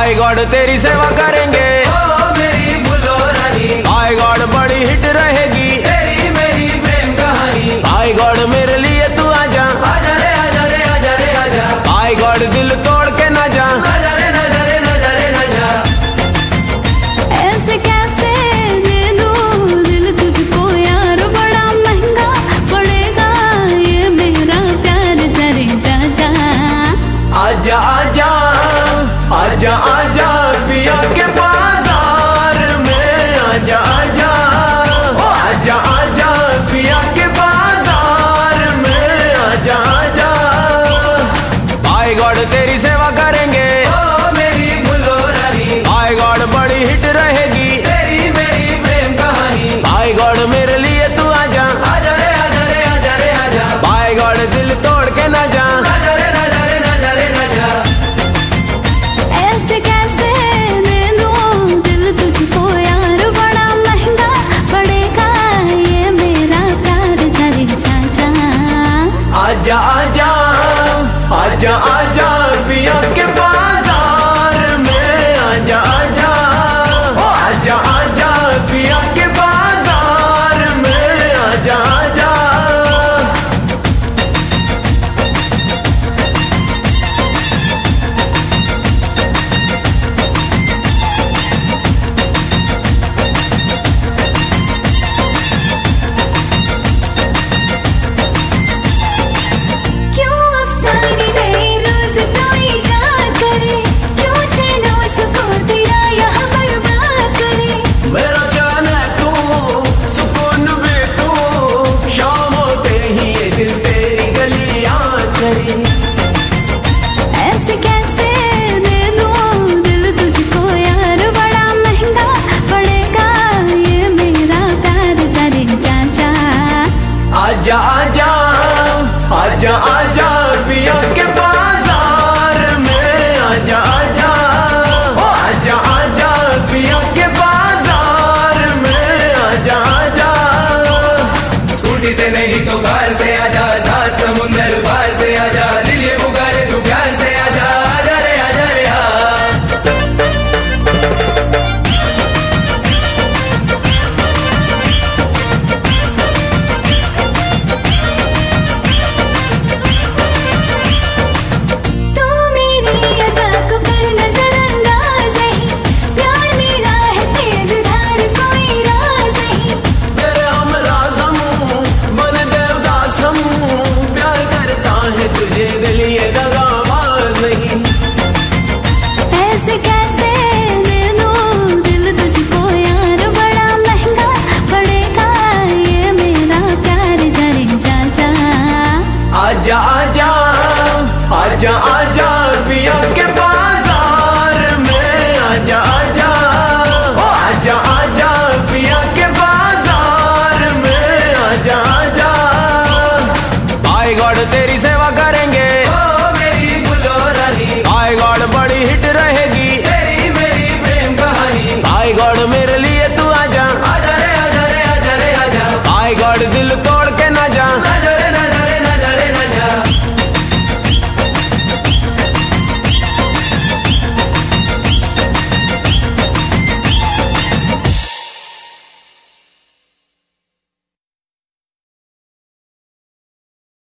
आई God तेरी सेवा करेंगे। ओ मेरी बुलो रानी। आई गॉड बड़ी हिट रहेगी। तेरी मेरी प्रेम कहानी। आई गॉड मेरे लिए तू आ जा आई गॉड दिल तोड़ के ना जा। रे जा रे जा रे जा। दिल बड़ा महँगा पड़ेगा मेरा प्यार जा जा। Yeah. आजा आजा आजा पिया के पास आजा आजा आजा आजा, पिया के बाज़ार में आजा आजा आजा आजा, पिया के बाज़ार में आजा आजा। स्कूटी से नहीं तो घर से आजा। आजा आजा आजा आजा।